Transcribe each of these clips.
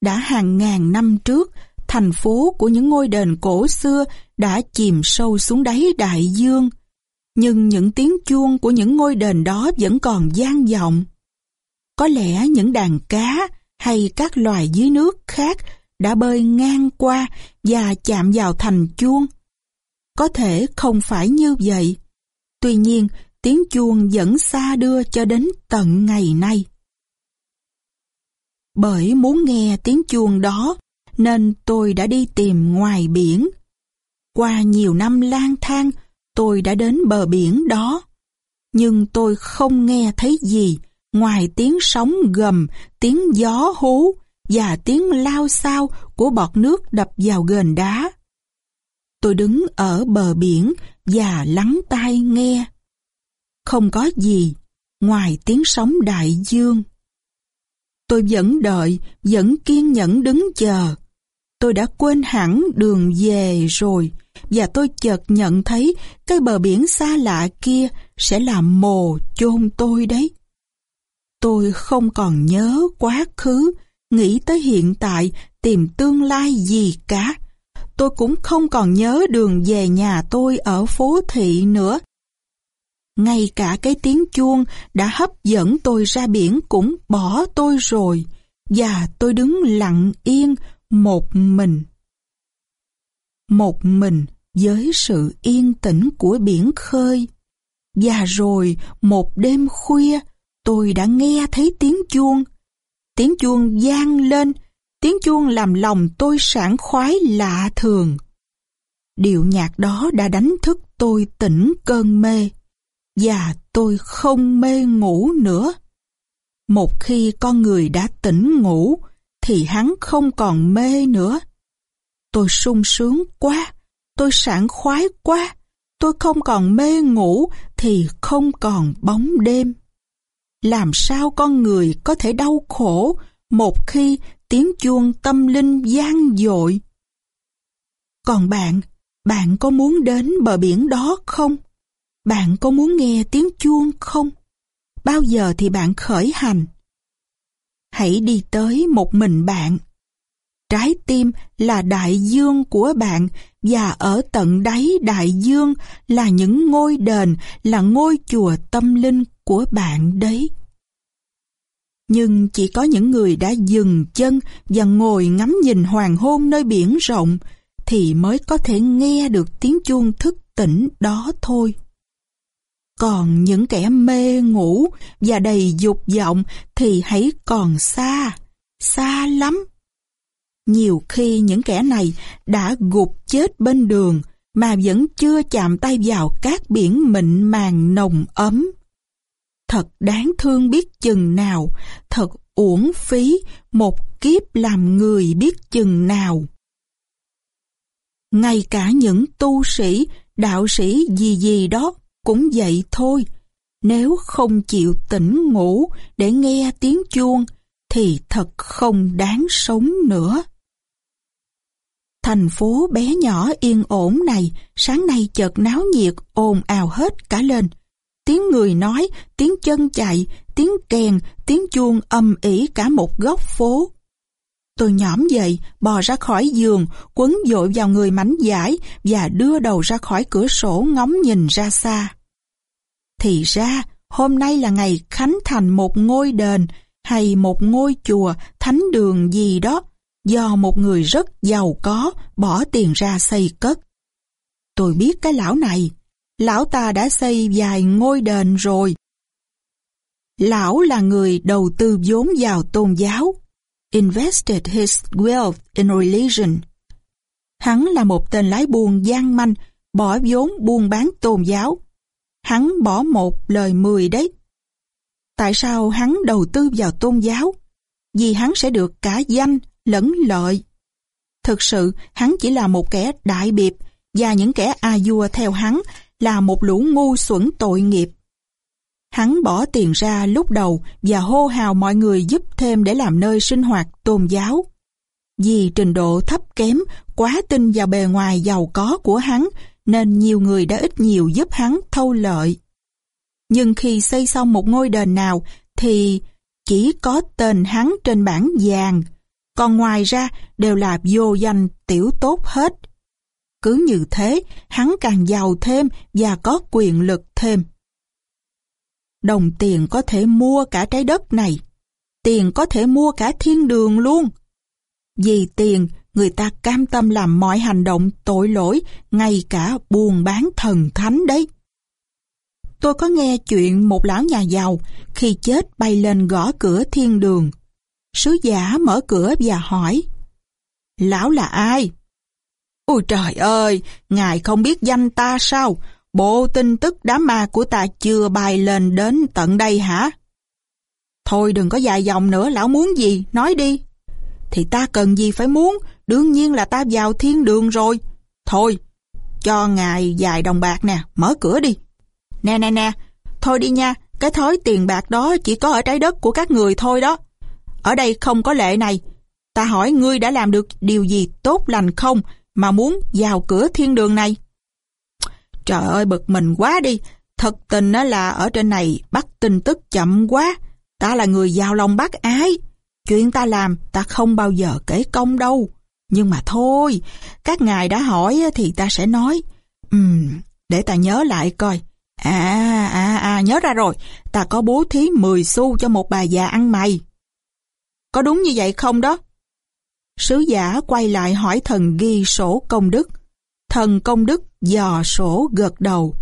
Đã hàng ngàn năm trước, thành phố của những ngôi đền cổ xưa đã chìm sâu xuống đáy đại dương. Nhưng những tiếng chuông của những ngôi đền đó vẫn còn gian vọng. Có lẽ những đàn cá hay các loài dưới nước khác đã bơi ngang qua và chạm vào thành chuông. Có thể không phải như vậy. Tuy nhiên, tiếng chuông vẫn xa đưa cho đến tận ngày nay. Bởi muốn nghe tiếng chuông đó, nên tôi đã đi tìm ngoài biển. Qua nhiều năm lang thang, tôi đã đến bờ biển đó. Nhưng tôi không nghe thấy gì ngoài tiếng sóng gầm, tiếng gió hú và tiếng lao sao của bọt nước đập vào gền đá. Tôi đứng ở bờ biển và lắng tai nghe. Không có gì ngoài tiếng sóng đại dương. Tôi vẫn đợi, vẫn kiên nhẫn đứng chờ. Tôi đã quên hẳn đường về rồi và tôi chợt nhận thấy cái bờ biển xa lạ kia sẽ làm mồ chôn tôi đấy. Tôi không còn nhớ quá khứ, nghĩ tới hiện tại, tìm tương lai gì cả. Tôi cũng không còn nhớ đường về nhà tôi ở phố thị nữa. Ngay cả cái tiếng chuông đã hấp dẫn tôi ra biển cũng bỏ tôi rồi, và tôi đứng lặng yên một mình. Một mình với sự yên tĩnh của biển khơi. Và rồi một đêm khuya tôi đã nghe thấy tiếng chuông. Tiếng chuông gian lên, tiếng chuông làm lòng tôi sảng khoái lạ thường. Điệu nhạc đó đã đánh thức tôi tỉnh cơn mê, và tôi không mê ngủ nữa. Một khi con người đã tỉnh ngủ, thì hắn không còn mê nữa. Tôi sung sướng quá, tôi sảng khoái quá, tôi không còn mê ngủ thì không còn bóng đêm. Làm sao con người có thể đau khổ một khi tiếng chuông tâm linh gian dội? Còn bạn, bạn có muốn đến bờ biển đó không? Bạn có muốn nghe tiếng chuông không? Bao giờ thì bạn khởi hành? Hãy đi tới một mình bạn. Trái tim là đại dương của bạn và ở tận đáy đại dương là những ngôi đền, là ngôi chùa tâm linh của bạn đấy. Nhưng chỉ có những người đã dừng chân và ngồi ngắm nhìn hoàng hôn nơi biển rộng thì mới có thể nghe được tiếng chuông thức tỉnh đó thôi. Còn những kẻ mê ngủ và đầy dục vọng thì hãy còn xa, xa lắm. Nhiều khi những kẻ này đã gục chết bên đường mà vẫn chưa chạm tay vào các biển mịn màng nồng ấm. Thật đáng thương biết chừng nào, thật uổng phí một kiếp làm người biết chừng nào. Ngay cả những tu sĩ, đạo sĩ gì gì đó cũng vậy thôi. Nếu không chịu tỉnh ngủ để nghe tiếng chuông thì thật không đáng sống nữa. Thành phố bé nhỏ yên ổn này sáng nay chợt náo nhiệt ồn ào hết cả lên. Tiếng người nói, tiếng chân chạy, tiếng kèn, tiếng chuông âm ỉ cả một góc phố. Tôi nhõm dậy, bò ra khỏi giường, quấn dội vào người mảnh giải và đưa đầu ra khỏi cửa sổ ngóng nhìn ra xa. Thì ra, hôm nay là ngày khánh thành một ngôi đền hay một ngôi chùa, thánh đường gì đó, do một người rất giàu có bỏ tiền ra xây cất. Tôi biết cái lão này, lão ta đã xây vài ngôi đền rồi. Lão là người đầu tư vốn vào tôn giáo, invested his wealth in religion. Hắn là một tên lái buôn gian manh, bỏ vốn buôn bán tôn giáo. Hắn bỏ một lời mười đấy. Tại sao hắn đầu tư vào tôn giáo? Vì hắn sẽ được cả danh lẫn lợi. Thực sự, hắn chỉ là một kẻ đại biệp và những kẻ a dua theo hắn là một lũ ngu xuẩn tội nghiệp. Hắn bỏ tiền ra lúc đầu và hô hào mọi người giúp thêm để làm nơi sinh hoạt tôn giáo. Vì trình độ thấp kém, quá tin vào bề ngoài giàu có của hắn, nên nhiều người đã ít nhiều giúp hắn thâu lợi. Nhưng khi xây xong một ngôi đền nào, thì chỉ có tên hắn trên bảng vàng, còn ngoài ra đều là vô danh tiểu tốt hết. Cứ như thế, hắn càng giàu thêm và có quyền lực thêm. Đồng tiền có thể mua cả trái đất này. Tiền có thể mua cả thiên đường luôn. Vì tiền, người ta cam tâm làm mọi hành động tội lỗi, ngay cả buôn bán thần thánh đấy. Tôi có nghe chuyện một lão nhà giàu khi chết bay lên gõ cửa thiên đường. Sứ giả mở cửa và hỏi Lão là ai? Ôi trời ơi, ngài không biết danh ta sao? Bộ tin tức đám ma của ta chưa bay lên đến tận đây hả? Thôi đừng có dài dòng nữa, lão muốn gì, nói đi. Thì ta cần gì phải muốn, đương nhiên là ta vào thiên đường rồi. Thôi, cho ngài dài đồng bạc nè, mở cửa đi. Nè nè nè, thôi đi nha, cái thói tiền bạc đó chỉ có ở trái đất của các người thôi đó. Ở đây không có lệ này. Ta hỏi ngươi đã làm được điều gì tốt lành không mà muốn vào cửa thiên đường này? Trời ơi bực mình quá đi. Thật tình là ở trên này bắt tin tức chậm quá. Ta là người giao lòng bác ái. Chuyện ta làm ta không bao giờ kể công đâu. Nhưng mà thôi, các ngài đã hỏi thì ta sẽ nói. Ừm, để ta nhớ lại coi. À, à, à, nhớ ra rồi, ta có bố thí 10 xu cho một bà già ăn mày. Có đúng như vậy không đó? Sứ giả quay lại hỏi thần ghi sổ công đức. Thần công đức dò sổ gật đầu.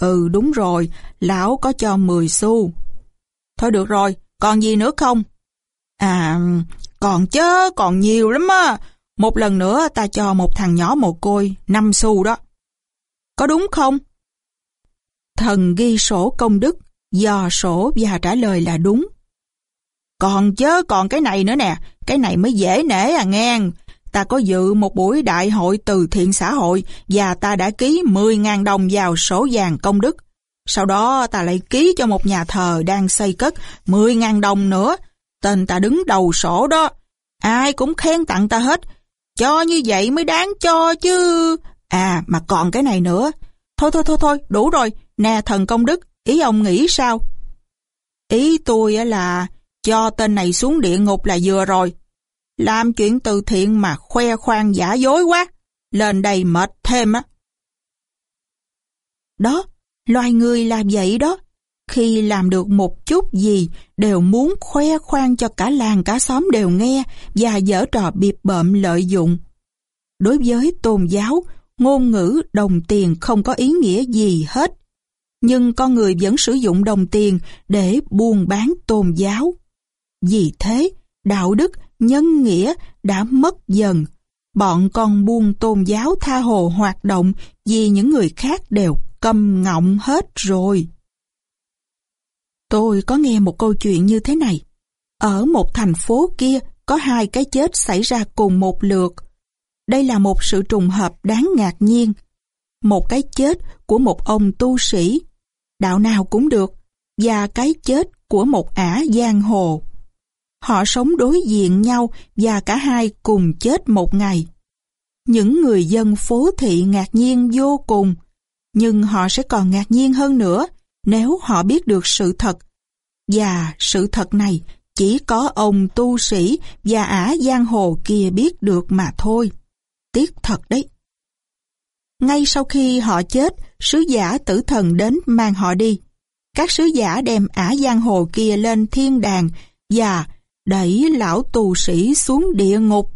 Ừ đúng rồi, lão có cho 10 xu. Thôi được rồi, còn gì nữa không? À, còn chứ còn nhiều lắm á. Một lần nữa ta cho một thằng nhỏ mồ côi 5 xu đó. Có đúng không? Thần ghi sổ công đức, dò sổ và trả lời là đúng. Còn chớ còn cái này nữa nè, cái này mới dễ nể à ngang Ta có dự một buổi đại hội từ thiện xã hội và ta đã ký 10.000 đồng vào sổ vàng công đức. Sau đó ta lại ký cho một nhà thờ đang xây cất 10.000 đồng nữa. Tên ta đứng đầu sổ đó. Ai cũng khen tặng ta hết. Cho như vậy mới đáng cho chứ. À mà còn cái này nữa. Thôi thôi thôi thôi, đủ rồi. Nè thần công đức, ý ông nghĩ sao? Ý tôi là cho tên này xuống địa ngục là vừa rồi. Làm chuyện từ thiện mà khoe khoang giả dối quá. Lên đây mệt thêm á. Đó, loài người làm vậy đó. Khi làm được một chút gì đều muốn khoe khoang cho cả làng cả xóm đều nghe và dở trò biệp bợm lợi dụng. Đối với tôn giáo, ngôn ngữ đồng tiền không có ý nghĩa gì hết. Nhưng con người vẫn sử dụng đồng tiền để buôn bán tôn giáo. Vì thế, đạo đức, nhân nghĩa đã mất dần. Bọn con buôn tôn giáo tha hồ hoạt động vì những người khác đều câm ngọng hết rồi. Tôi có nghe một câu chuyện như thế này. Ở một thành phố kia có hai cái chết xảy ra cùng một lượt. Đây là một sự trùng hợp đáng ngạc nhiên. Một cái chết của một ông tu sĩ, đạo nào cũng được, và cái chết của một ả giang hồ. Họ sống đối diện nhau và cả hai cùng chết một ngày. Những người dân phố thị ngạc nhiên vô cùng, nhưng họ sẽ còn ngạc nhiên hơn nữa nếu họ biết được sự thật. Và sự thật này chỉ có ông tu sĩ và ả giang hồ kia biết được mà thôi. Tiếc thật đấy. Ngay sau khi họ chết, sứ giả tử thần đến mang họ đi. Các sứ giả đem ả giang hồ kia lên thiên đàng và đẩy lão tu sĩ xuống địa ngục.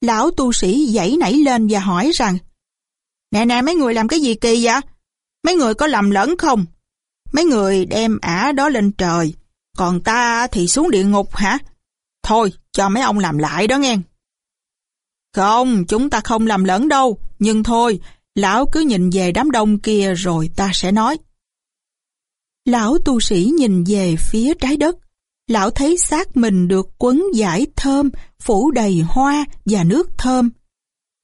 Lão tu sĩ dãy nảy lên và hỏi rằng Nè nè mấy người làm cái gì kỳ vậy? Mấy người có lầm lẫn không? Mấy người đem ả đó lên trời, còn ta thì xuống địa ngục hả? Thôi, cho mấy ông làm lại đó nghe. Không, chúng ta không làm lẫn đâu, nhưng thôi, lão cứ nhìn về đám đông kia rồi ta sẽ nói. Lão tu sĩ nhìn về phía trái đất, lão thấy xác mình được quấn giải thơm, phủ đầy hoa và nước thơm.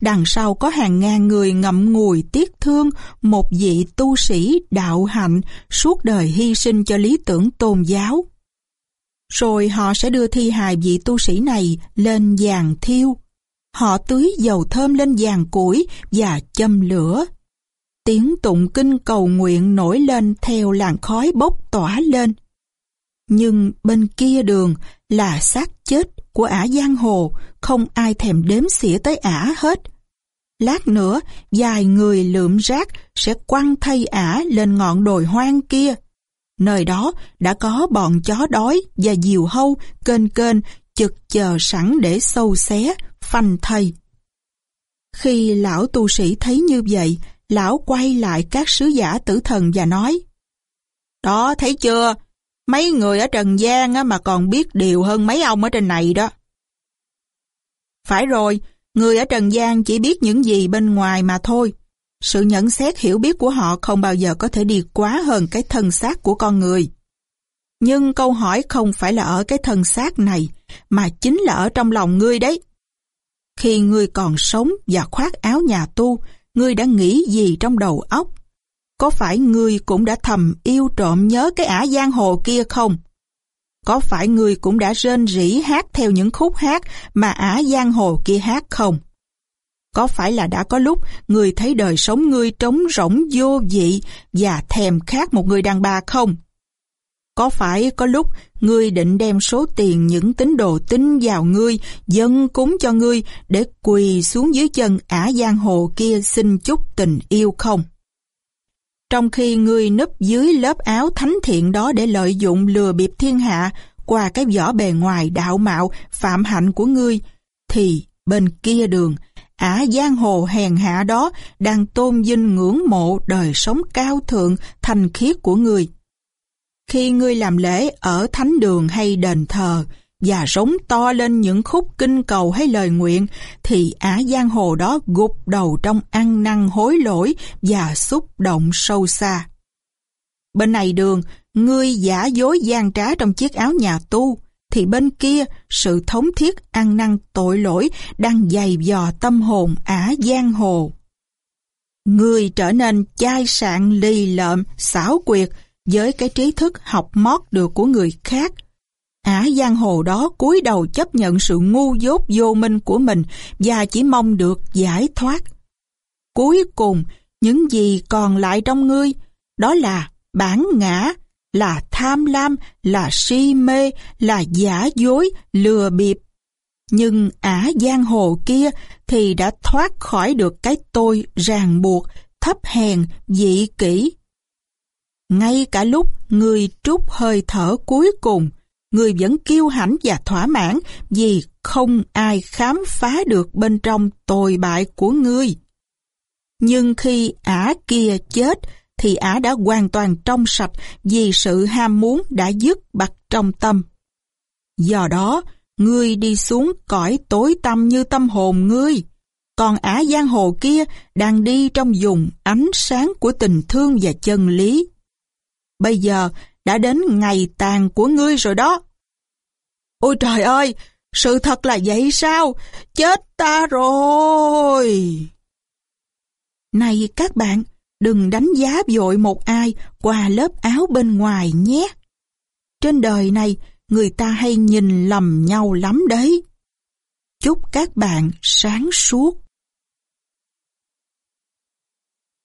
Đằng sau có hàng ngàn người ngậm ngùi tiếc thương một vị tu sĩ đạo hạnh suốt đời hy sinh cho lý tưởng tôn giáo. Rồi họ sẽ đưa thi hài vị tu sĩ này lên giàn thiêu. Họ tưới dầu thơm lên giàn củi và châm lửa. Tiếng tụng kinh cầu nguyện nổi lên theo làn khói bốc tỏa lên nhưng bên kia đường là xác chết của ả giang hồ, không ai thèm đếm xỉa tới ả hết. Lát nữa, vài người lượm rác sẽ quăng thay ả lên ngọn đồi hoang kia. Nơi đó đã có bọn chó đói và diều hâu kênh kênh chực chờ sẵn để sâu xé, phanh thây. Khi lão tu sĩ thấy như vậy, lão quay lại các sứ giả tử thần và nói Đó thấy chưa, mấy người ở Trần gian mà còn biết điều hơn mấy ông ở trên này đó. Phải rồi, người ở Trần gian chỉ biết những gì bên ngoài mà thôi. Sự nhận xét hiểu biết của họ không bao giờ có thể đi quá hơn cái thân xác của con người. Nhưng câu hỏi không phải là ở cái thân xác này, mà chính là ở trong lòng ngươi đấy. Khi ngươi còn sống và khoác áo nhà tu, ngươi đã nghĩ gì trong đầu óc? Có phải ngươi cũng đã thầm yêu trộm nhớ cái ả giang hồ kia không? Có phải ngươi cũng đã rên rỉ hát theo những khúc hát mà ả giang hồ kia hát không? Có phải là đã có lúc ngươi thấy đời sống ngươi trống rỗng vô vị và thèm khát một người đàn bà không? Có phải có lúc ngươi định đem số tiền những tín đồ tín vào ngươi, dân cúng cho ngươi để quỳ xuống dưới chân ả giang hồ kia xin chút tình yêu không? Trong khi ngươi núp dưới lớp áo thánh thiện đó để lợi dụng lừa bịp thiên hạ qua cái vỏ bề ngoài đạo mạo, phạm hạnh của ngươi, thì bên kia đường, ả giang hồ hèn hạ đó đang tôn vinh ngưỡng mộ đời sống cao thượng, thành khiết của ngươi. Khi ngươi làm lễ ở thánh đường hay đền thờ và rống to lên những khúc kinh cầu hay lời nguyện thì ả giang hồ đó gục đầu trong ăn năn hối lỗi và xúc động sâu xa. Bên này đường, ngươi giả dối gian trá trong chiếc áo nhà tu, thì bên kia sự thống thiết ăn năn tội lỗi đang dày dò tâm hồn ả giang hồ. Ngươi trở nên chai sạn lì lợm, xảo quyệt, với cái trí thức học mót được của người khác. Ả giang hồ đó cúi đầu chấp nhận sự ngu dốt vô minh của mình và chỉ mong được giải thoát. Cuối cùng, những gì còn lại trong ngươi, đó là bản ngã, là tham lam, là si mê, là giả dối, lừa bịp. Nhưng ả giang hồ kia thì đã thoát khỏi được cái tôi ràng buộc, thấp hèn, dị kỷ, ngay cả lúc người trút hơi thở cuối cùng, người vẫn kiêu hãnh và thỏa mãn vì không ai khám phá được bên trong tồi bại của ngươi. Nhưng khi ả kia chết, thì ả đã hoàn toàn trong sạch vì sự ham muốn đã dứt bặt trong tâm. Do đó, ngươi đi xuống cõi tối tâm như tâm hồn ngươi, còn ả giang hồ kia đang đi trong vùng ánh sáng của tình thương và chân lý. Bây giờ đã đến ngày tàn của ngươi rồi đó. Ôi trời ơi, sự thật là vậy sao? Chết ta rồi! Này các bạn, đừng đánh giá vội một ai qua lớp áo bên ngoài nhé. Trên đời này, người ta hay nhìn lầm nhau lắm đấy. Chúc các bạn sáng suốt.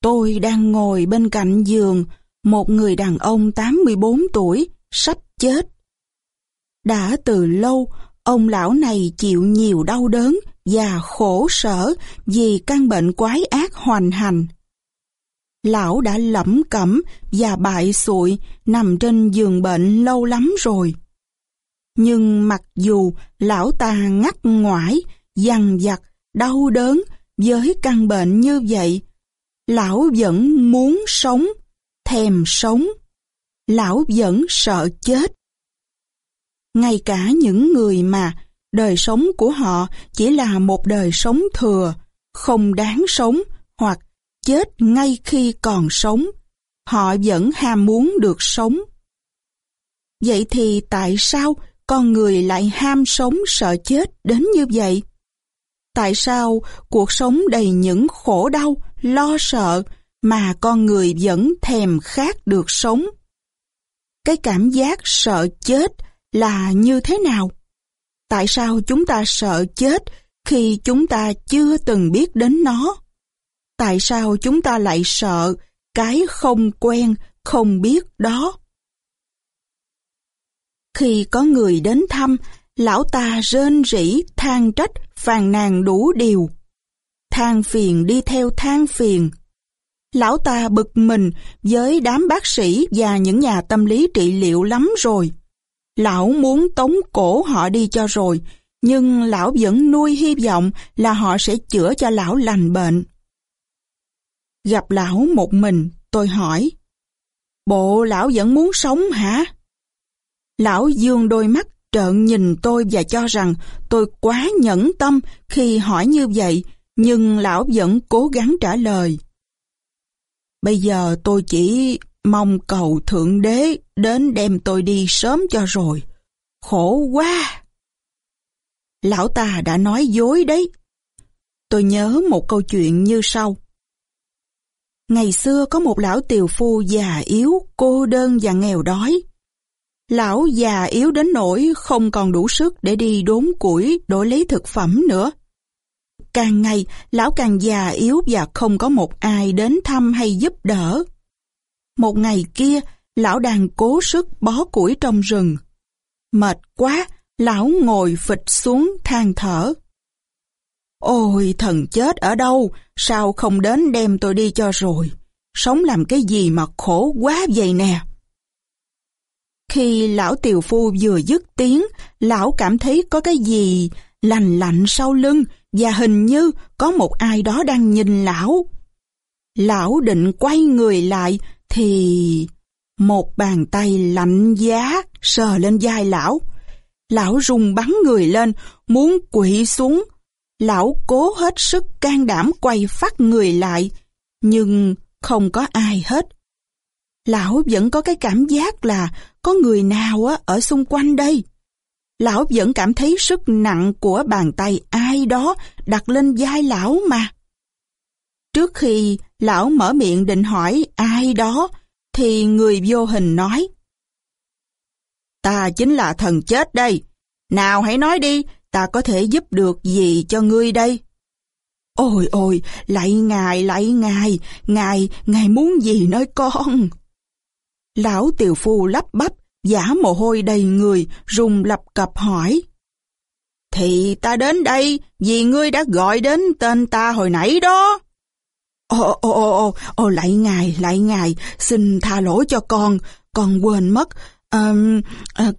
Tôi đang ngồi bên cạnh giường, một người đàn ông 84 tuổi, sắp chết. Đã từ lâu, ông lão này chịu nhiều đau đớn và khổ sở vì căn bệnh quái ác hoành hành. Lão đã lẩm cẩm và bại sụi nằm trên giường bệnh lâu lắm rồi. Nhưng mặc dù lão ta ngắt ngoải, dằn vặt, đau đớn với căn bệnh như vậy, lão vẫn muốn sống thèm sống. Lão vẫn sợ chết. Ngay cả những người mà đời sống của họ chỉ là một đời sống thừa, không đáng sống hoặc chết ngay khi còn sống, họ vẫn ham muốn được sống. Vậy thì tại sao con người lại ham sống sợ chết đến như vậy? Tại sao cuộc sống đầy những khổ đau, lo sợ mà con người vẫn thèm khát được sống. Cái cảm giác sợ chết là như thế nào? Tại sao chúng ta sợ chết khi chúng ta chưa từng biết đến nó? Tại sao chúng ta lại sợ cái không quen, không biết đó? Khi có người đến thăm, Lão ta rên rỉ, than trách, phàn nàn đủ điều. Than phiền đi theo than phiền. Lão ta bực mình với đám bác sĩ và những nhà tâm lý trị liệu lắm rồi. Lão muốn tống cổ họ đi cho rồi, nhưng lão vẫn nuôi hy vọng là họ sẽ chữa cho lão lành bệnh. Gặp lão một mình, tôi hỏi, Bộ lão vẫn muốn sống hả? Lão dương đôi mắt trợn nhìn tôi và cho rằng tôi quá nhẫn tâm khi hỏi như vậy, nhưng lão vẫn cố gắng trả lời. Bây giờ tôi chỉ mong cầu Thượng Đế đến đem tôi đi sớm cho rồi. Khổ quá! Lão ta đã nói dối đấy. Tôi nhớ một câu chuyện như sau. Ngày xưa có một lão tiều phu già yếu, cô đơn và nghèo đói. Lão già yếu đến nỗi không còn đủ sức để đi đốn củi đổi lấy thực phẩm nữa. Càng ngày, lão càng già yếu và không có một ai đến thăm hay giúp đỡ. Một ngày kia, lão đang cố sức bó củi trong rừng. Mệt quá, lão ngồi phịch xuống than thở. Ôi thần chết ở đâu, sao không đến đem tôi đi cho rồi. Sống làm cái gì mà khổ quá vậy nè. Khi lão tiều phu vừa dứt tiếng, lão cảm thấy có cái gì lành lạnh sau lưng và hình như có một ai đó đang nhìn lão. Lão định quay người lại thì một bàn tay lạnh giá sờ lên vai lão. Lão rung bắn người lên, muốn quỵ xuống. Lão cố hết sức can đảm quay phát người lại, nhưng không có ai hết. Lão vẫn có cái cảm giác là có người nào á ở xung quanh đây. Lão vẫn cảm thấy sức nặng của bàn tay ai đó đặt lên vai lão mà. Trước khi lão mở miệng định hỏi ai đó, thì người vô hình nói. Ta chính là thần chết đây. Nào hãy nói đi, ta có thể giúp được gì cho ngươi đây? Ôi ôi, lạy ngài, lạy ngài, ngài, ngài muốn gì nói con? Lão tiều phu lắp bắp, giả mồ hôi đầy người, rùng lập cập hỏi. Thì ta đến đây vì ngươi đã gọi đến tên ta hồi nãy đó. Ồ, ồ, ồ, ồ, lại ngài, lại ngài, xin tha lỗi cho con, con quên mất, Um,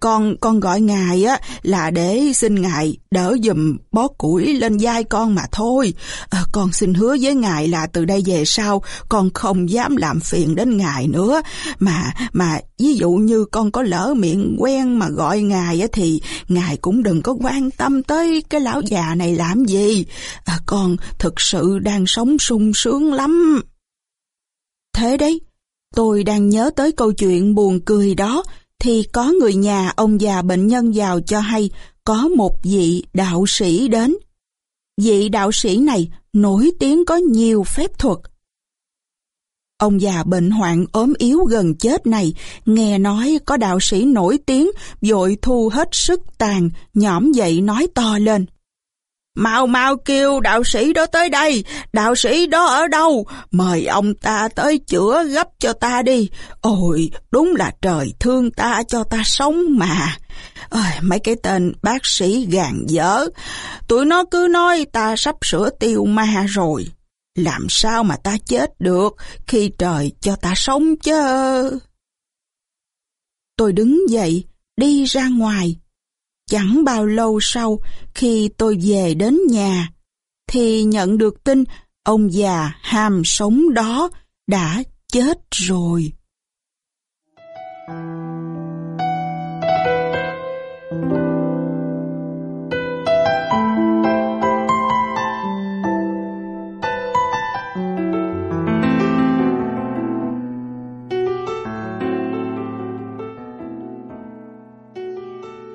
con con gọi ngài á là để xin ngài đỡ giùm bó củi lên vai con mà thôi. À, con xin hứa với ngài là từ đây về sau con không dám làm phiền đến ngài nữa. Mà mà ví dụ như con có lỡ miệng quen mà gọi ngài á thì ngài cũng đừng có quan tâm tới cái lão già này làm gì. À, con thực sự đang sống sung sướng lắm. Thế đấy, tôi đang nhớ tới câu chuyện buồn cười đó thì có người nhà ông già bệnh nhân vào cho hay có một vị đạo sĩ đến. Vị đạo sĩ này nổi tiếng có nhiều phép thuật. Ông già bệnh hoạn ốm yếu gần chết này, nghe nói có đạo sĩ nổi tiếng, vội thu hết sức tàn, nhõm dậy nói to lên. Mau mau kêu đạo sĩ đó tới đây, đạo sĩ đó ở đâu? Mời ông ta tới chữa gấp cho ta đi. Ôi, đúng là trời thương ta cho ta sống mà. Ôi, mấy cái tên bác sĩ gàn dở, tụi nó cứ nói ta sắp sửa tiêu ma rồi. Làm sao mà ta chết được khi trời cho ta sống chứ? Tôi đứng dậy, đi ra ngoài, Chẳng bao lâu sau, khi tôi về đến nhà, thì nhận được tin ông già ham sống đó đã chết rồi.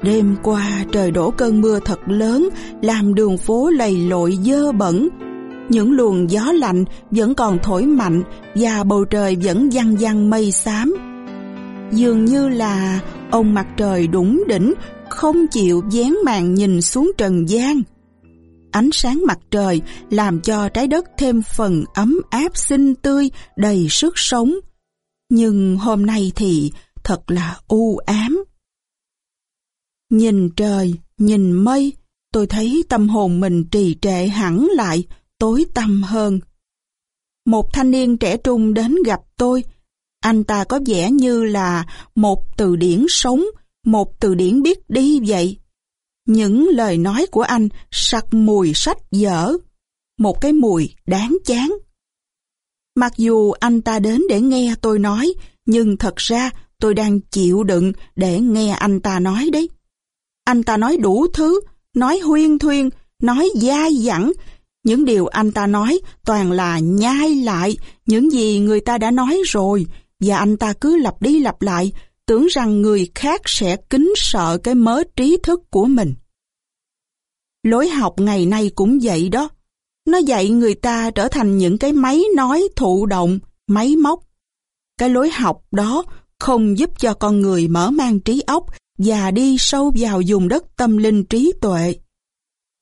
Đêm qua trời đổ cơn mưa thật lớn, làm đường phố lầy lội dơ bẩn. Những luồng gió lạnh vẫn còn thổi mạnh và bầu trời vẫn văng văng mây xám. Dường như là ông mặt trời đủng đỉnh, không chịu dán màn nhìn xuống trần gian. Ánh sáng mặt trời làm cho trái đất thêm phần ấm áp xinh tươi, đầy sức sống. Nhưng hôm nay thì thật là u ám. Nhìn trời, Nhìn mây, tôi thấy tâm hồn mình trì trệ hẳn lại, tối tăm hơn. Một thanh niên trẻ trung đến gặp tôi. Anh ta có vẻ như là một từ điển sống, một từ điển biết đi vậy. Những lời nói của anh sặc mùi sách dở, một cái mùi đáng chán. Mặc dù anh ta đến để nghe tôi nói, nhưng thật ra tôi đang chịu đựng để nghe anh ta nói đấy. Anh ta nói đủ thứ, nói huyên thuyên, nói dai dẳng. Những điều anh ta nói toàn là nhai lại những gì người ta đã nói rồi và anh ta cứ lặp đi lặp lại tưởng rằng người khác sẽ kính sợ cái mớ trí thức của mình. Lối học ngày nay cũng vậy đó. Nó dạy người ta trở thành những cái máy nói thụ động, máy móc. Cái lối học đó không giúp cho con người mở mang trí óc và đi sâu vào vùng đất tâm linh trí tuệ.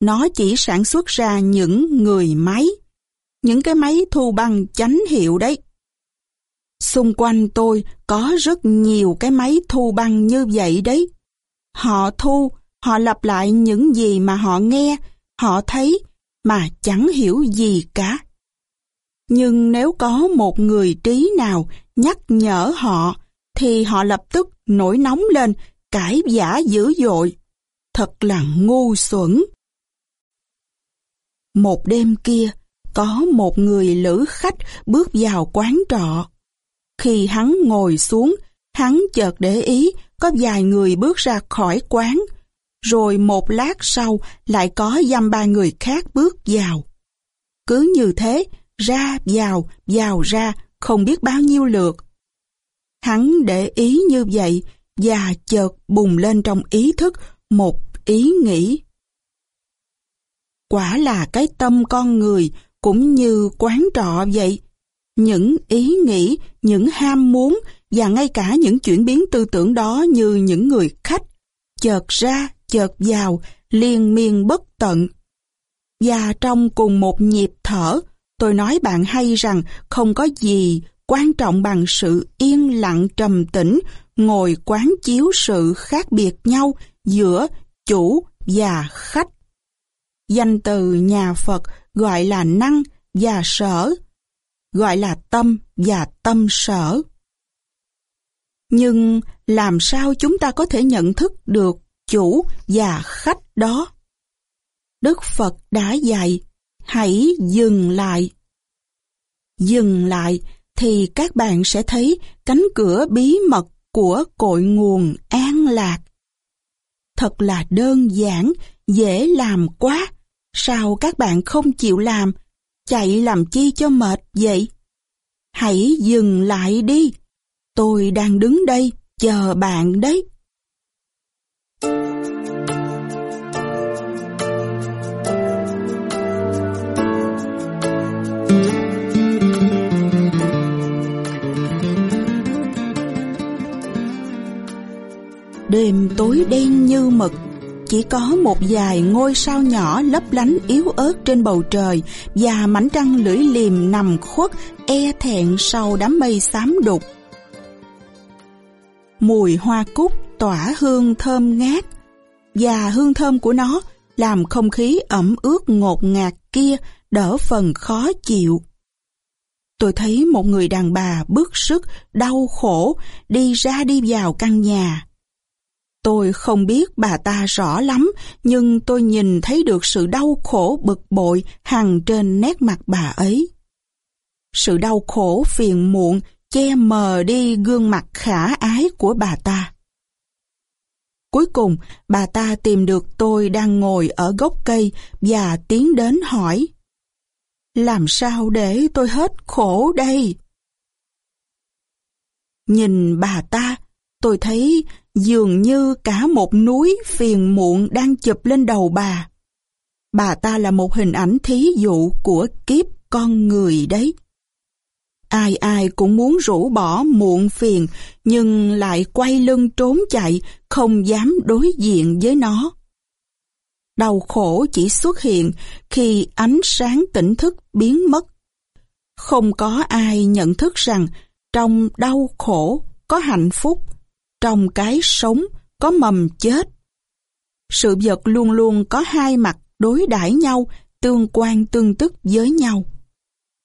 Nó chỉ sản xuất ra những người máy, những cái máy thu băng chánh hiệu đấy. Xung quanh tôi có rất nhiều cái máy thu băng như vậy đấy. Họ thu, họ lặp lại những gì mà họ nghe, họ thấy, mà chẳng hiểu gì cả. Nhưng nếu có một người trí nào nhắc nhở họ, thì họ lập tức nổi nóng lên, cãi giả dữ dội. Thật là ngu xuẩn. Một đêm kia, có một người lữ khách bước vào quán trọ. Khi hắn ngồi xuống, hắn chợt để ý có vài người bước ra khỏi quán, rồi một lát sau lại có dăm ba người khác bước vào. Cứ như thế, ra vào, vào ra, không biết bao nhiêu lượt. Hắn để ý như vậy và chợt bùng lên trong ý thức một ý nghĩ. Quả là cái tâm con người cũng như quán trọ vậy. Những ý nghĩ, những ham muốn và ngay cả những chuyển biến tư tưởng đó như những người khách, chợt ra, chợt vào, liên miên bất tận. Và trong cùng một nhịp thở, tôi nói bạn hay rằng không có gì quan trọng bằng sự yên lặng trầm tĩnh, ngồi quán chiếu sự khác biệt nhau giữa chủ và khách. Danh từ nhà Phật gọi là năng và sở, gọi là tâm và tâm sở. Nhưng làm sao chúng ta có thể nhận thức được chủ và khách đó? Đức Phật đã dạy, hãy dừng lại. Dừng lại thì các bạn sẽ thấy cánh cửa bí mật của cội nguồn an lạc. Thật là đơn giản, dễ làm quá. Sao các bạn không chịu làm? Chạy làm chi cho mệt vậy? Hãy dừng lại đi. Tôi đang đứng đây, chờ bạn đấy. Đêm tối đen như mực, chỉ có một vài ngôi sao nhỏ lấp lánh yếu ớt trên bầu trời và mảnh trăng lưỡi liềm nằm khuất e thẹn sau đám mây xám đục. Mùi hoa cúc tỏa hương thơm ngát và hương thơm của nó làm không khí ẩm ướt ngột ngạt kia đỡ phần khó chịu. Tôi thấy một người đàn bà bức sức, đau khổ, đi ra đi vào căn nhà. Tôi không biết bà ta rõ lắm, nhưng tôi nhìn thấy được sự đau khổ bực bội hằng trên nét mặt bà ấy. Sự đau khổ phiền muộn che mờ đi gương mặt khả ái của bà ta. Cuối cùng, bà ta tìm được tôi đang ngồi ở gốc cây và tiến đến hỏi. Làm sao để tôi hết khổ đây? Nhìn bà ta, tôi thấy dường như cả một núi phiền muộn đang chụp lên đầu bà. Bà ta là một hình ảnh thí dụ của kiếp con người đấy. Ai ai cũng muốn rũ bỏ muộn phiền, nhưng lại quay lưng trốn chạy, không dám đối diện với nó. Đau khổ chỉ xuất hiện khi ánh sáng tỉnh thức biến mất. Không có ai nhận thức rằng trong đau khổ có hạnh phúc, trong cái sống có mầm chết. Sự vật luôn luôn có hai mặt đối đãi nhau, tương quan tương tức với nhau.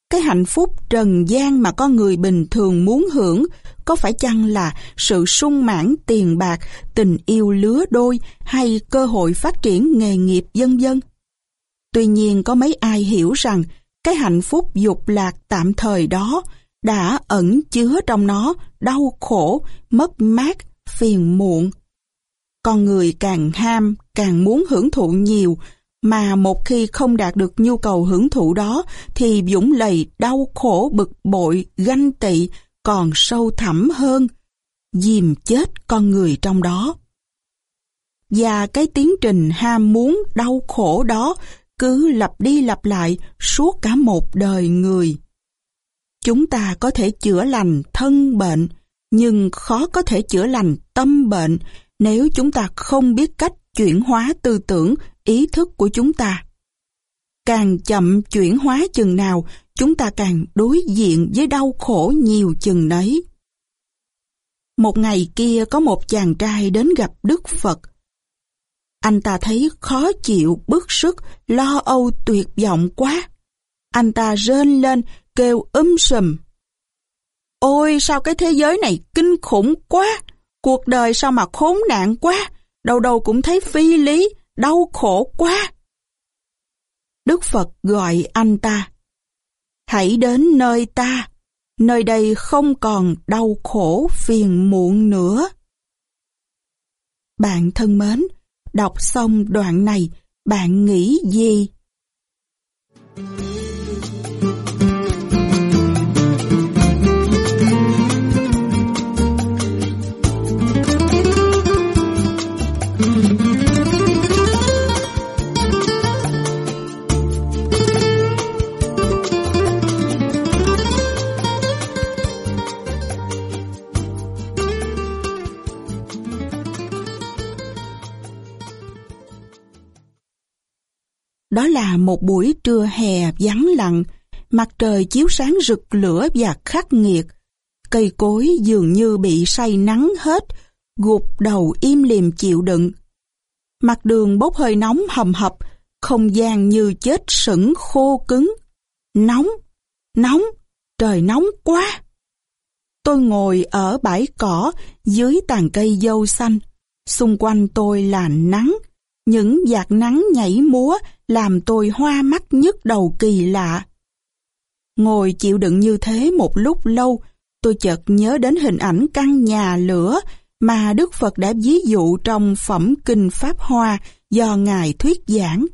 Cái hạnh phúc trần gian mà con người bình thường muốn hưởng có phải chăng là sự sung mãn tiền bạc, tình yêu lứa đôi hay cơ hội phát triển nghề nghiệp vân vân? Tuy nhiên có mấy ai hiểu rằng cái hạnh phúc dục lạc tạm thời đó đã ẩn chứa trong nó đau khổ, mất mát, phiền muộn. Con người càng ham, càng muốn hưởng thụ nhiều, mà một khi không đạt được nhu cầu hưởng thụ đó thì dũng lầy đau khổ bực bội, ganh tị còn sâu thẳm hơn, dìm chết con người trong đó. Và cái tiến trình ham muốn đau khổ đó cứ lặp đi lặp lại suốt cả một đời người. Chúng ta có thể chữa lành thân bệnh, nhưng khó có thể chữa lành tâm bệnh nếu chúng ta không biết cách chuyển hóa tư tưởng, ý thức của chúng ta. Càng chậm chuyển hóa chừng nào, chúng ta càng đối diện với đau khổ nhiều chừng nấy. Một ngày kia có một chàng trai đến gặp Đức Phật. Anh ta thấy khó chịu, bức sức, lo âu tuyệt vọng quá. Anh ta rên lên, kêu um sùm. Ôi sao cái thế giới này kinh khủng quá, cuộc đời sao mà khốn nạn quá, đầu đầu cũng thấy phi lý, đau khổ quá. Đức Phật gọi anh ta. Hãy đến nơi ta, nơi đây không còn đau khổ phiền muộn nữa. Bạn thân mến, đọc xong đoạn này, bạn nghĩ gì? Đó là một buổi trưa hè vắng lặng, mặt trời chiếu sáng rực lửa và khắc nghiệt. Cây cối dường như bị say nắng hết, gục đầu im lìm chịu đựng. Mặt đường bốc hơi nóng hầm hập, không gian như chết sững khô cứng. Nóng, nóng, trời nóng quá. Tôi ngồi ở bãi cỏ dưới tàn cây dâu xanh. Xung quanh tôi là nắng, những giạt nắng nhảy múa làm tôi hoa mắt nhức đầu kỳ lạ. Ngồi chịu đựng như thế một lúc lâu, tôi chợt nhớ đến hình ảnh căn nhà lửa mà Đức Phật đã ví dụ trong phẩm Kinh Pháp Hoa do Ngài thuyết giảng.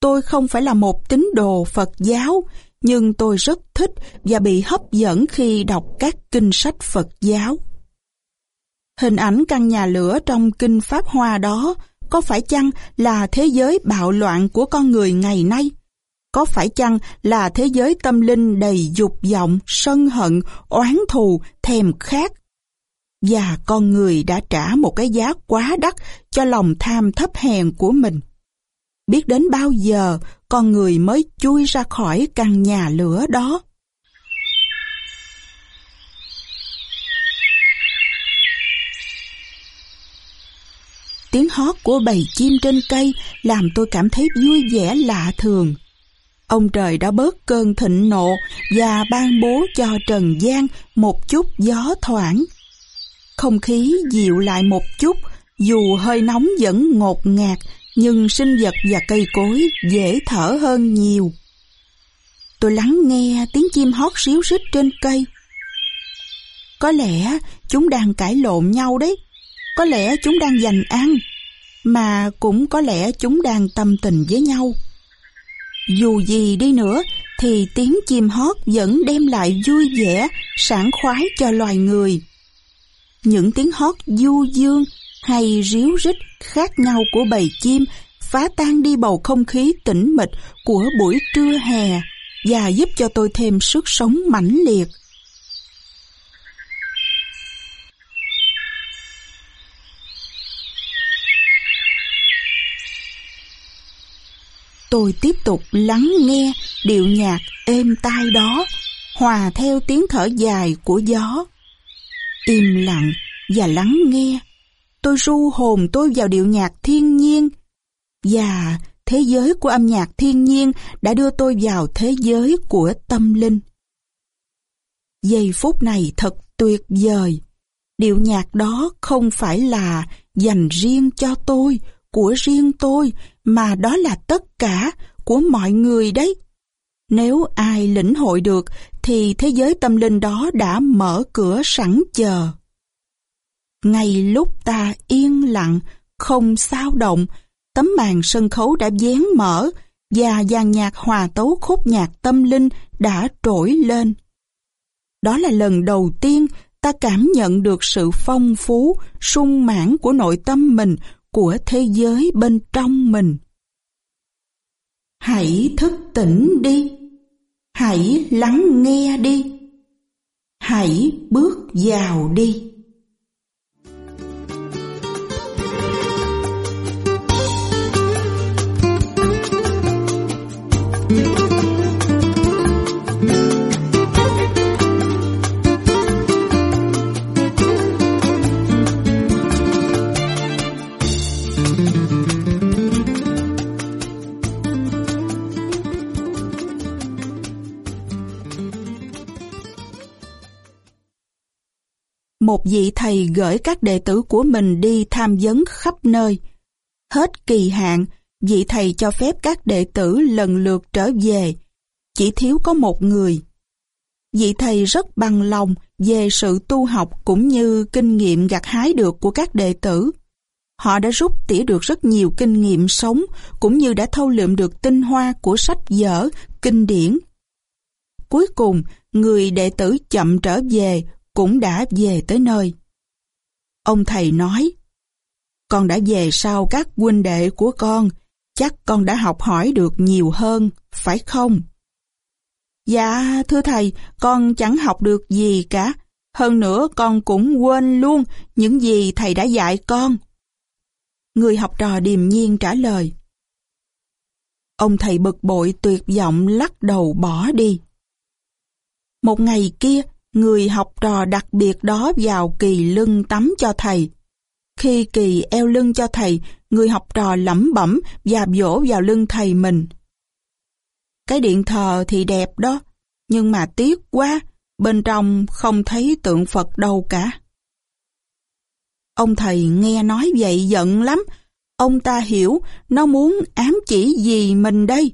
Tôi không phải là một tín đồ Phật giáo, nhưng tôi rất thích và bị hấp dẫn khi đọc các kinh sách Phật giáo. Hình ảnh căn nhà lửa trong Kinh Pháp Hoa đó có phải chăng là thế giới bạo loạn của con người ngày nay? Có phải chăng là thế giới tâm linh đầy dục vọng, sân hận, oán thù, thèm khát? Và con người đã trả một cái giá quá đắt cho lòng tham thấp hèn của mình. Biết đến bao giờ con người mới chui ra khỏi căn nhà lửa đó? Tiếng hót của bầy chim trên cây làm tôi cảm thấy vui vẻ lạ thường. Ông trời đã bớt cơn thịnh nộ và ban bố cho Trần gian một chút gió thoảng. Không khí dịu lại một chút, dù hơi nóng vẫn ngột ngạt, nhưng sinh vật và cây cối dễ thở hơn nhiều. Tôi lắng nghe tiếng chim hót xíu xích trên cây. Có lẽ chúng đang cãi lộn nhau đấy. Có lẽ chúng đang giành ăn, mà cũng có lẽ chúng đang tâm tình với nhau. Dù gì đi nữa, thì tiếng chim hót vẫn đem lại vui vẻ, sảng khoái cho loài người. Những tiếng hót du dương hay ríu rít khác nhau của bầy chim phá tan đi bầu không khí tĩnh mịch của buổi trưa hè và giúp cho tôi thêm sức sống mãnh liệt. Tôi tiếp tục lắng nghe điệu nhạc êm tai đó, hòa theo tiếng thở dài của gió. Im lặng và lắng nghe, tôi ru hồn tôi vào điệu nhạc thiên nhiên. Và thế giới của âm nhạc thiên nhiên đã đưa tôi vào thế giới của tâm linh. Giây phút này thật tuyệt vời. Điệu nhạc đó không phải là dành riêng cho tôi, của riêng tôi, mà đó là tất cả của mọi người đấy. Nếu ai lĩnh hội được thì thế giới tâm linh đó đã mở cửa sẵn chờ. Ngay lúc ta yên lặng, không sao động, tấm màn sân khấu đã dán mở và dàn nhạc hòa tấu khúc nhạc tâm linh đã trỗi lên. Đó là lần đầu tiên ta cảm nhận được sự phong phú, sung mãn của nội tâm mình, của thế giới bên trong mình. Hãy thức tỉnh đi. Hãy lắng nghe đi. Hãy bước vào đi. Một vị thầy gửi các đệ tử của mình đi tham vấn khắp nơi. Hết kỳ hạn, vị thầy cho phép các đệ tử lần lượt trở về, chỉ thiếu có một người. Vị thầy rất bằng lòng về sự tu học cũng như kinh nghiệm gặt hái được của các đệ tử. Họ đã rút tỉa được rất nhiều kinh nghiệm sống cũng như đã thâu lượm được tinh hoa của sách vở, kinh điển. Cuối cùng, người đệ tử chậm trở về cũng đã về tới nơi. Ông thầy nói, con đã về sau các huynh đệ của con, chắc con đã học hỏi được nhiều hơn, phải không? Dạ, thưa thầy, con chẳng học được gì cả. Hơn nữa con cũng quên luôn những gì thầy đã dạy con. Người học trò điềm nhiên trả lời. Ông thầy bực bội tuyệt vọng lắc đầu bỏ đi. Một ngày kia, người học trò đặc biệt đó vào kỳ lưng tắm cho thầy. Khi kỳ eo lưng cho thầy, người học trò lẩm bẩm và vỗ vào lưng thầy mình. Cái điện thờ thì đẹp đó, nhưng mà tiếc quá, bên trong không thấy tượng Phật đâu cả. Ông thầy nghe nói vậy giận lắm, ông ta hiểu nó muốn ám chỉ gì mình đây.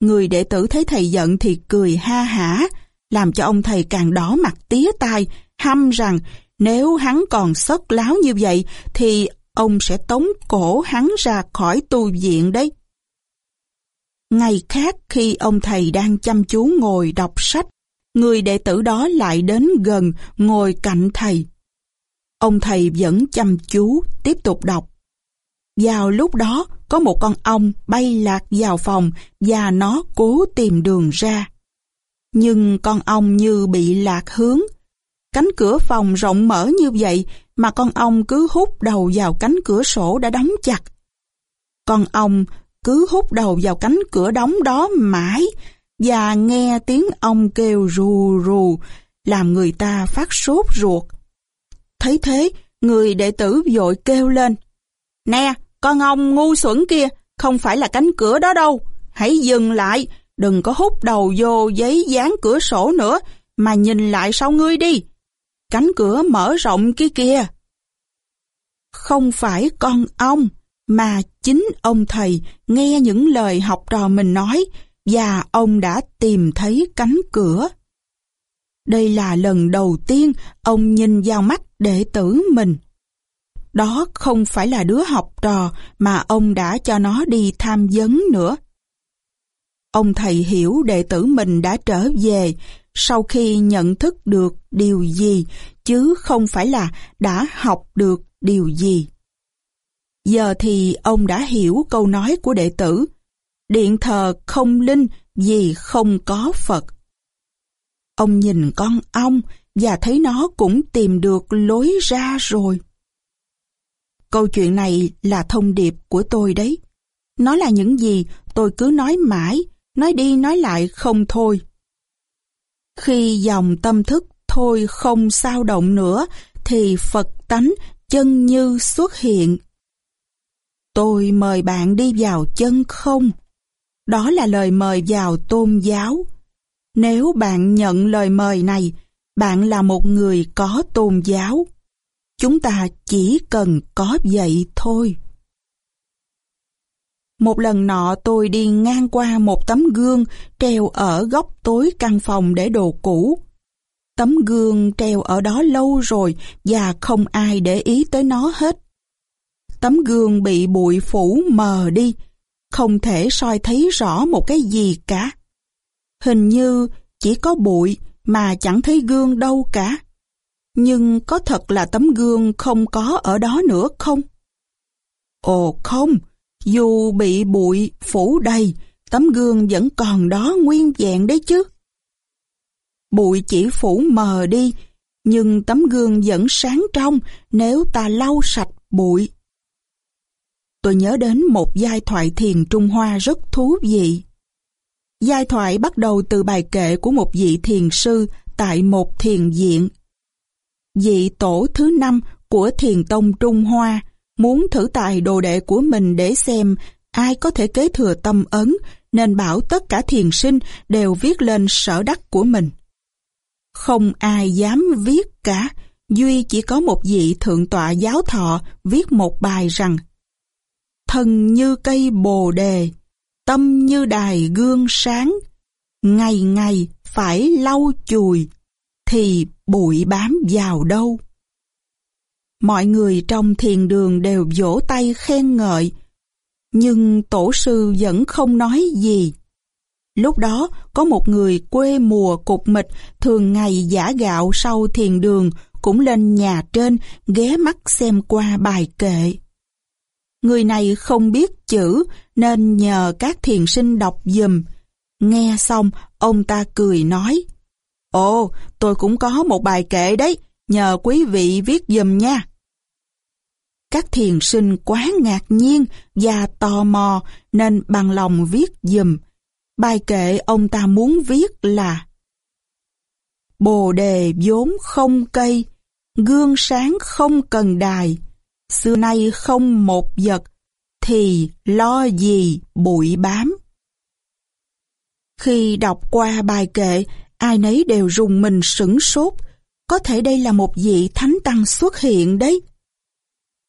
Người đệ tử thấy thầy giận thì cười ha hả, làm cho ông thầy càng đỏ mặt tía tai, hăm rằng nếu hắn còn sất láo như vậy thì ông sẽ tống cổ hắn ra khỏi tu viện đấy. Ngày khác khi ông thầy đang chăm chú ngồi đọc sách, người đệ tử đó lại đến gần ngồi cạnh thầy. Ông thầy vẫn chăm chú tiếp tục đọc. Vào lúc đó có một con ong bay lạc vào phòng và nó cố tìm đường ra. Nhưng con ong như bị lạc hướng. Cánh cửa phòng rộng mở như vậy mà con ong cứ hút đầu vào cánh cửa sổ đã đóng chặt. Con ong cứ hút đầu vào cánh cửa đóng đó mãi và nghe tiếng ong kêu rù rù làm người ta phát sốt ruột. Thấy thế, người đệ tử vội kêu lên. Nè, con ong ngu xuẩn kia, không phải là cánh cửa đó đâu. Hãy dừng lại, đừng có hút đầu vô giấy dán cửa sổ nữa, mà nhìn lại sau ngươi đi. Cánh cửa mở rộng kia kìa. Không phải con ong, mà chính ông thầy nghe những lời học trò mình nói và ông đã tìm thấy cánh cửa. Đây là lần đầu tiên ông nhìn vào mắt đệ tử mình. Đó không phải là đứa học trò mà ông đã cho nó đi tham vấn nữa. Ông thầy hiểu đệ tử mình đã trở về sau khi nhận thức được điều gì, chứ không phải là đã học được điều gì. Giờ thì ông đã hiểu câu nói của đệ tử, điện thờ không linh vì không có Phật. Ông nhìn con ong và thấy nó cũng tìm được lối ra rồi. Câu chuyện này là thông điệp của tôi đấy. Nó là những gì tôi cứ nói mãi nói đi nói lại không thôi. Khi dòng tâm thức thôi không sao động nữa, thì Phật tánh chân như xuất hiện. Tôi mời bạn đi vào chân không? Đó là lời mời vào tôn giáo. Nếu bạn nhận lời mời này, bạn là một người có tôn giáo. Chúng ta chỉ cần có vậy thôi. Một lần nọ tôi đi ngang qua một tấm gương treo ở góc tối căn phòng để đồ cũ. Tấm gương treo ở đó lâu rồi và không ai để ý tới nó hết. Tấm gương bị bụi phủ mờ đi, không thể soi thấy rõ một cái gì cả. Hình như chỉ có bụi mà chẳng thấy gương đâu cả. Nhưng có thật là tấm gương không có ở đó nữa không? Ồ không, dù bị bụi phủ đầy, tấm gương vẫn còn đó nguyên vẹn đấy chứ. Bụi chỉ phủ mờ đi, nhưng tấm gương vẫn sáng trong nếu ta lau sạch bụi. Tôi nhớ đến một giai thoại thiền Trung Hoa rất thú vị. Giai thoại bắt đầu từ bài kệ của một vị thiền sư tại một thiền viện. Vị tổ thứ năm của thiền tông Trung Hoa muốn thử tài đồ đệ của mình để xem ai có thể kế thừa tâm ấn nên bảo tất cả thiền sinh đều viết lên sở đắc của mình. Không ai dám viết cả, Duy chỉ có một vị thượng tọa giáo thọ viết một bài rằng Thân như cây bồ đề, tâm như đài gương sáng, ngày ngày phải lau chùi, thì bụi bám vào đâu. Mọi người trong thiền đường đều vỗ tay khen ngợi, nhưng tổ sư vẫn không nói gì. Lúc đó, có một người quê mùa cục mịch thường ngày giả gạo sau thiền đường cũng lên nhà trên ghé mắt xem qua bài kệ. Người này không biết chữ nên nhờ các thiền sinh đọc dùm. Nghe xong, ông ta cười nói, Ồ, tôi cũng có một bài kệ đấy, nhờ quý vị viết dùm nha. Các thiền sinh quá ngạc nhiên và tò mò nên bằng lòng viết dùm. Bài kệ ông ta muốn viết là Bồ đề vốn không cây, gương sáng không cần đài, xưa nay không một vật, thì lo gì bụi bám. Khi đọc qua bài kệ, ai nấy đều rùng mình sửng sốt, có thể đây là một vị thánh tăng xuất hiện đấy.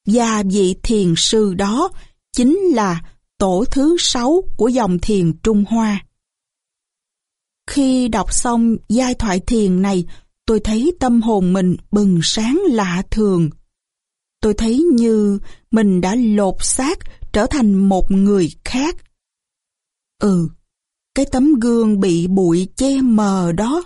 Và vị thiền sư đó chính là tổ thứ sáu của dòng thiền Trung Hoa. Khi đọc xong giai thoại thiền này, tôi thấy tâm hồn mình bừng sáng lạ thường. Tôi thấy như mình đã lột xác trở thành một người khác. Ừ, cái tấm gương bị bụi che mờ đó,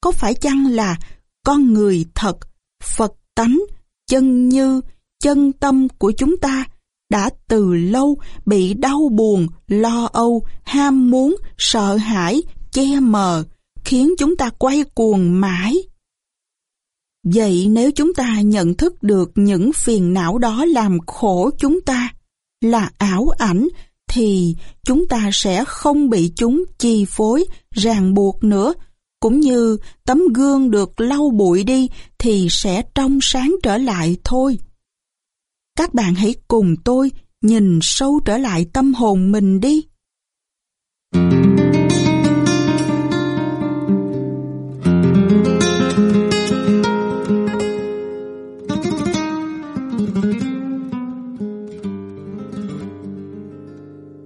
có phải chăng là con người thật, Phật tánh, chân như, chân tâm của chúng ta đã từ lâu bị đau buồn, lo âu, ham muốn, sợ hãi, che mờ, khiến chúng ta quay cuồng mãi. Vậy nếu chúng ta nhận thức được những phiền não đó làm khổ chúng ta, là ảo ảnh, thì chúng ta sẽ không bị chúng chi phối, ràng buộc nữa. Cũng như tấm gương được lau bụi đi thì sẽ trong sáng trở lại thôi. Các bạn hãy cùng tôi nhìn sâu trở lại tâm hồn mình đi.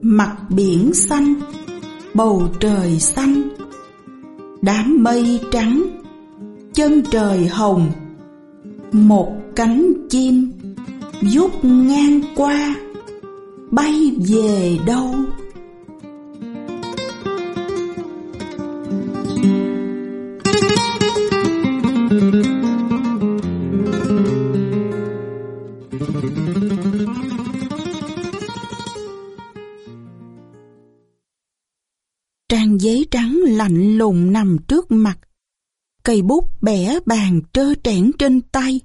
Mặt biển xanh, bầu trời xanh, đám mây trắng, chân trời hồng, một cánh chim vút ngang qua, bay về đâu? Trang giấy trắng lạnh lùng nằm trước mặt. Cây bút bẻ bàn trơ trẽn trên tay.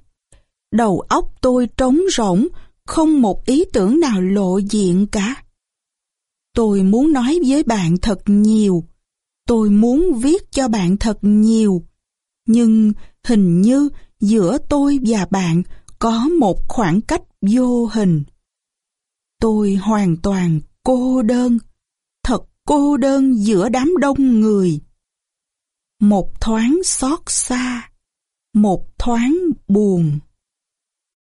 Đầu óc tôi trống rỗng, không một ý tưởng nào lộ diện cả. Tôi muốn nói với bạn thật nhiều. Tôi muốn viết cho bạn thật nhiều. Nhưng hình như giữa tôi và bạn có một khoảng cách vô hình. Tôi hoàn toàn cô đơn, thật cô đơn giữa đám đông người. Một thoáng xót xa, một thoáng buồn.